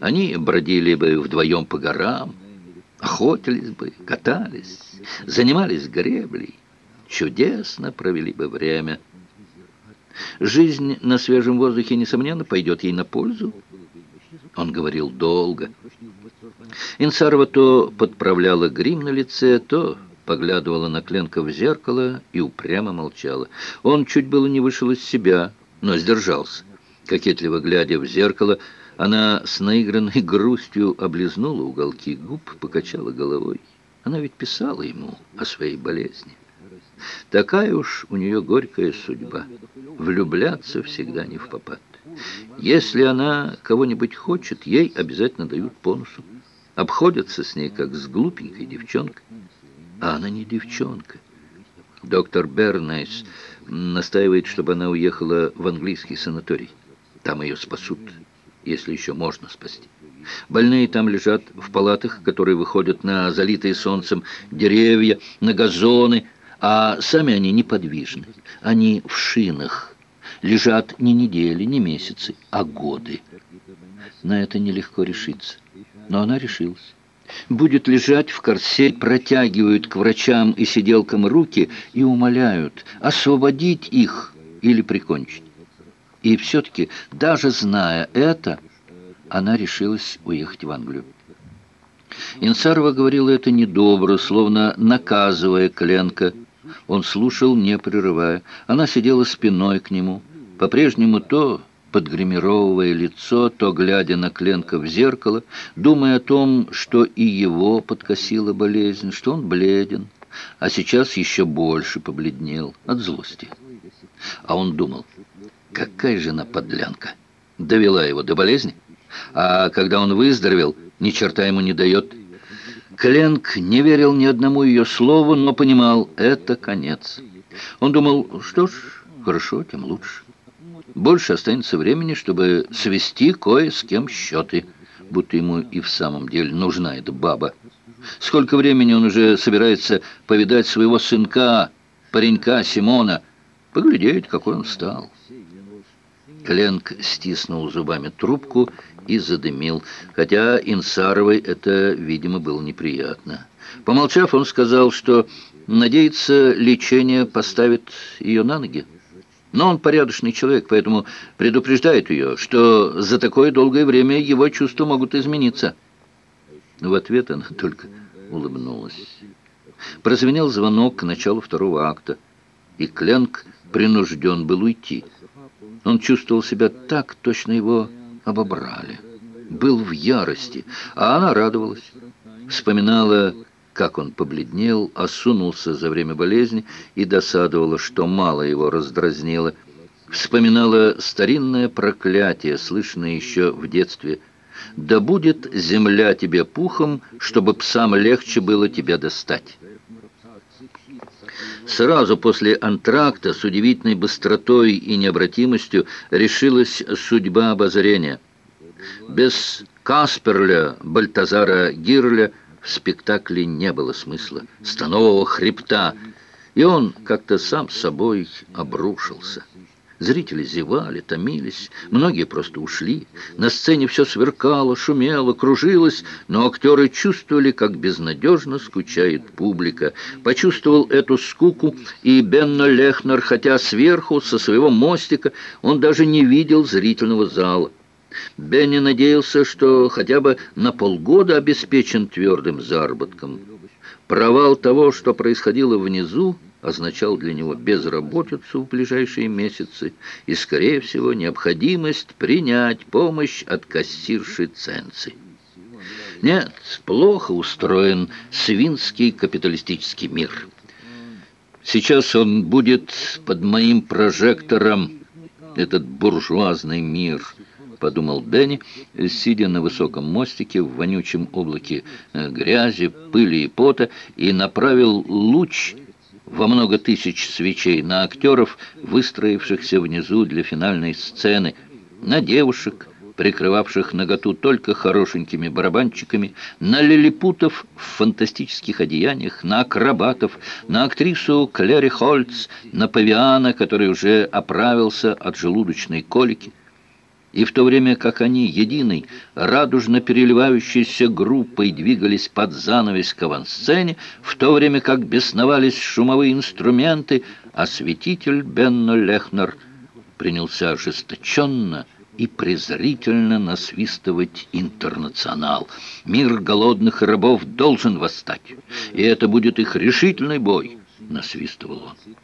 Они бродили бы вдвоем по горам, охотились бы, катались, занимались греблей, чудесно провели бы время. Жизнь на свежем воздухе, несомненно, пойдет ей на пользу. Он говорил долго. Инсарова то подправляла грим на лице, то поглядывала на Кленка в зеркало и упрямо молчала. Он чуть было не вышел из себя, но сдержался. Кокетливо глядя в зеркало, она с наигранной грустью облизнула уголки губ, покачала головой. Она ведь писала ему о своей болезни. Такая уж у нее горькая судьба. Влюбляться всегда не в попад. Если она кого-нибудь хочет, ей обязательно дают по носу. Обходятся с ней, как с глупенькой девчонкой. А она не девчонка. Доктор Бернайс настаивает, чтобы она уехала в английский санаторий. Там ее спасут, если еще можно спасти. Больные там лежат в палатах, которые выходят на залитые солнцем деревья, на газоны, а сами они неподвижны. Они в шинах, лежат не недели, не месяцы, а годы. На это нелегко решиться. Но она решилась будет лежать в корсе, протягивают к врачам и сиделкам руки и умоляют освободить их или прикончить. И все-таки, даже зная это, она решилась уехать в Англию. Инсарова говорила это недобро, словно наказывая Кленка. Он слушал, не прерывая. Она сидела спиной к нему. По-прежнему то подгримировывая лицо, то глядя на Кленка в зеркало, думая о том, что и его подкосила болезнь, что он бледен, а сейчас еще больше побледнел от злости. А он думал, какая же она подлянка, довела его до болезни, а когда он выздоровел, ни черта ему не дает. Кленк не верил ни одному ее слову, но понимал, это конец. Он думал, что ж, хорошо, тем лучше. Больше останется времени, чтобы свести кое с кем счеты, будто ему и в самом деле нужна эта баба. Сколько времени он уже собирается повидать своего сынка, паренька Симона, поглядеть, какой он стал. Кленк стиснул зубами трубку и задымил, хотя Инсаровой это, видимо, было неприятно. Помолчав, он сказал, что надеется, лечение поставит ее на ноги. Но он порядочный человек, поэтому предупреждает ее, что за такое долгое время его чувства могут измениться. В ответ она только улыбнулась. Прозвенел звонок к началу второго акта, и Кленк принужден был уйти. Он чувствовал себя так, точно его обобрали. Был в ярости, а она радовалась. Вспоминала как он побледнел, осунулся за время болезни и досадовала, что мало его раздразнило. Вспоминала старинное проклятие, слышанное еще в детстве. «Да будет земля тебе пухом, чтобы псам легче было тебя достать». Сразу после антракта с удивительной быстротой и необратимостью решилась судьба обозрения. Без Касперля, Бальтазара Гирля в спектакле не было смысла, станового хребта, и он как-то сам собой обрушился. Зрители зевали, томились, многие просто ушли. На сцене все сверкало, шумело, кружилось, но актеры чувствовали, как безнадежно скучает публика. Почувствовал эту скуку и Бенно Лехнер, хотя сверху, со своего мостика, он даже не видел зрительного зала. Бенни надеялся, что хотя бы на полгода обеспечен твердым заработком. Провал того, что происходило внизу, означал для него безработицу в ближайшие месяцы и, скорее всего, необходимость принять помощь от кассирши Ценци. Нет, плохо устроен свинский капиталистический мир. Сейчас он будет под моим прожектором, этот буржуазный мир – подумал Дэнни, сидя на высоком мостике в вонючем облаке э, грязи, пыли и пота, и направил луч во много тысяч свечей на актеров, выстроившихся внизу для финальной сцены, на девушек, прикрывавших наготу только хорошенькими барабанчиками, на лилипутов в фантастических одеяниях, на акробатов, на актрису Клэри Хольц, на павиана, который уже оправился от желудочной колики. И в то время как они, единой, радужно переливающейся группой, двигались под занавес к авансцене, в то время как бесновались шумовые инструменты, осветитель Бенно Лехнер принялся ожесточенно и презрительно насвистывать интернационал. Мир голодных рабов должен восстать, и это будет их решительный бой, насвистывал он.